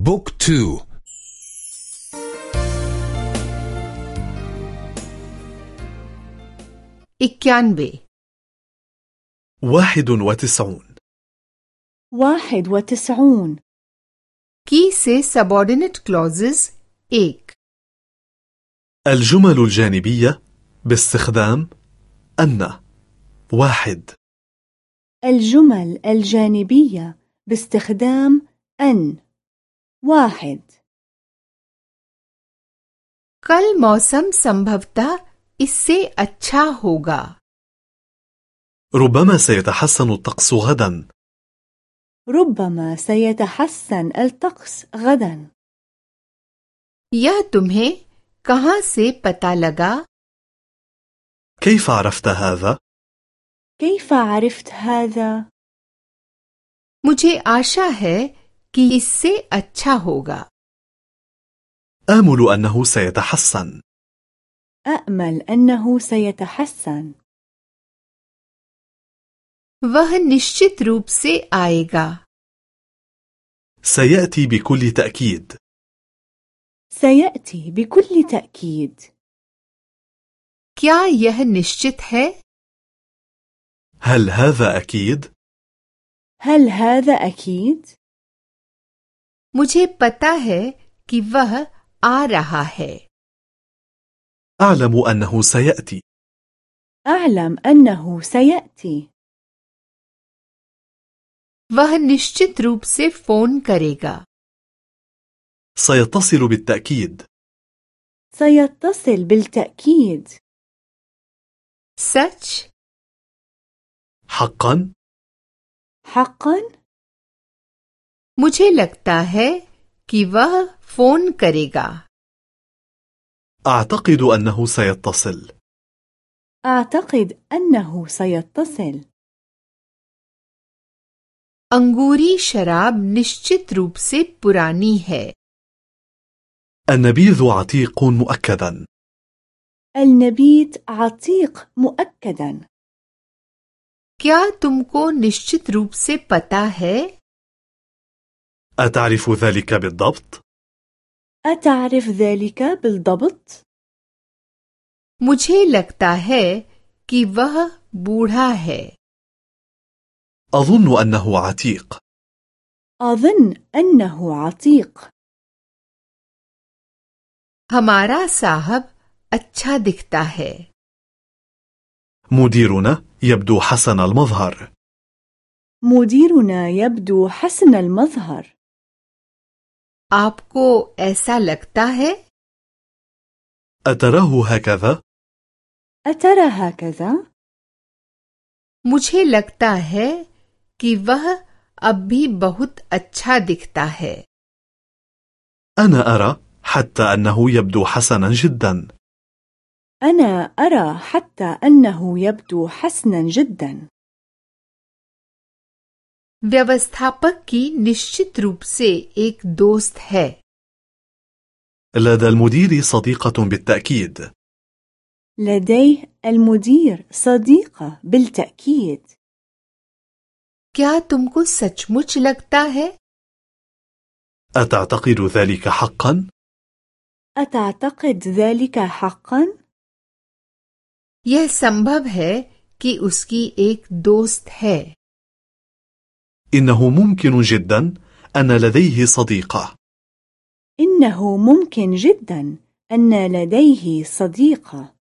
بوك تو इक्यानवे واحد وتسعون واحد وتسعون की से सबॉर्डिनेट क्लॉजेस एक الجمل الجانبية باستخدام أن واحد الجمل الجانبية باستخدام أن واحد कल मौसम संभवतः इससे अच्छा होगा ربما سيتحسن الطقس غدا ربما سيتحسن الطقس غدا यह तुम्हें कहां से पता लगा كيف عرفت هذا؟ كيف عرفت هذا؟ मुझे आशा है कि इससे अच्छा होगा آمل أنه سيتحسن أأمل أنه سيتحسن वह निश्चित रूप से आएगा سيأتي بكل تأكيد سيأتي بكل تأكيد क्या यह निश्चित है هل هذا أكيد؟ هل هذا أكيد؟ मुझे पता है कि वह आ रहा है أعلم أنه سيأتي أعلم أنه سيأتي वह निश्चित रूप से फोन करेगा سيتصل بالتأكيد سيتصل بالتأكيد सच حقا حقا؟ मुझे लगता है कि वह फोन करेगा أعتقد أنه سيتصل أعتقد أنه سيتصل अंगूरी शराब निश्चित रूप से पुरानी है النبيذ عتيق مؤكدا النبيت عتيق مؤكدا क्या तुमको निश्चित रूप से पता है أتعرف ذلك بالضبط؟ أتعرف ذلك بالضبط؟ मुझे लगता है कि वह बूढ़ा है أظن أنه عتيق أظن أنه عتيق हमारा साहब अच्छा दिखता है مديرنا يبدو حسن المظهر مديرنا يبدو حسن المظهر आपको ऐसा लगता है أتراه هكذا؟ أترى هكذا؟ मुझे लगता है कि वह अब भी बहुत अच्छा दिखता है أنا أرى حتى أنه يبدو حسنا جدا أنا أرى حتى أنه يبدو حسنا جدا व्यवस्थापक की निश्चित रूप से एक दोस्त है لدى المدير صديقة بالتأكيد لديه المدير صديقة بالتأكيد क्या तुमको सचमुच लगता है أتعتقد ذلك حقا؟ أتعتقد ذلك حقا؟ यह संभव है कि उसकी एक दोस्त है إنه ممكن جدا أن لديه صديقة. إنه ممكن جدا أن لديه صديقة.